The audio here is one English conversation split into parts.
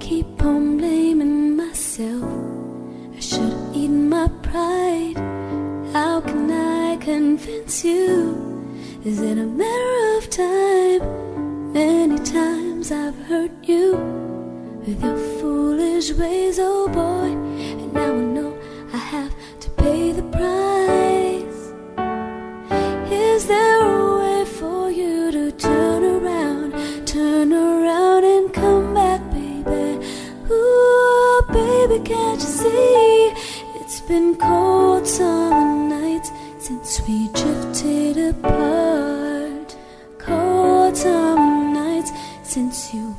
Keep on blaming myself. I should eat my pride. How can I convince you? Is it a matter of time? Many times I've hurt you with your foolish ways, oh boy. Been cold summer nights since we drifted apart. Cold summer nights since you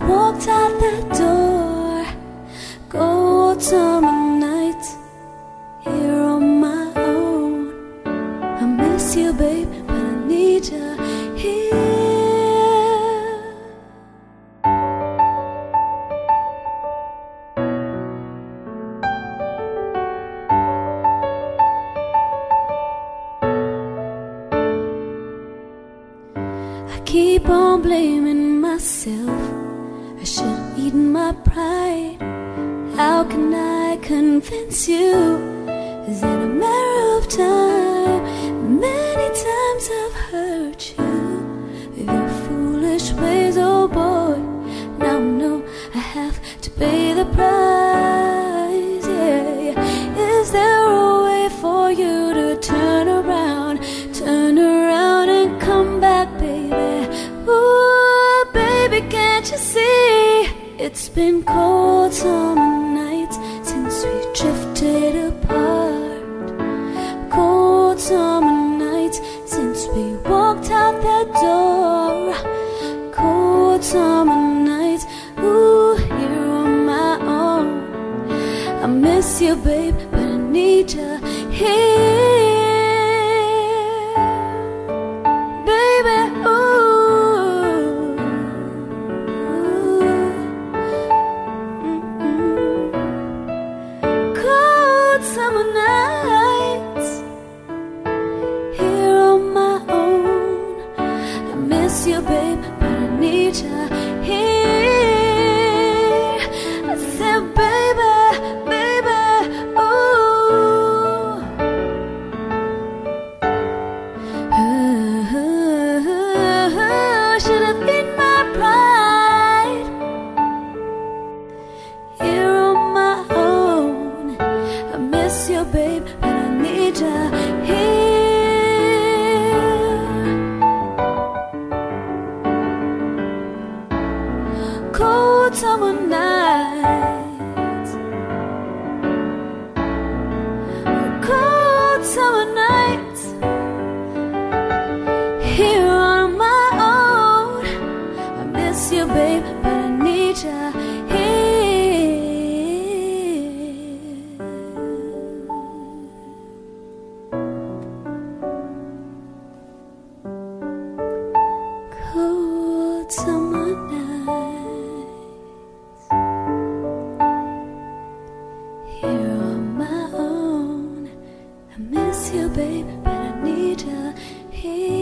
keep on blaming myself. I should have eaten my pride. How can I convince you? Is it a matter of time? It's been cold summer nights since we drifted apart. Cold summer nights since we walked out that door. Cold summer nights, ooh, here on my own. I miss you, babe, but I need you here. You, babe, but I need you here. I said, baby, baby, ooh. Should have been my pride. Here on my own, I miss you, babe, but I need you here. Cold summer nights, cold summer nights. Here on my own, I miss you, babe, but I need you here.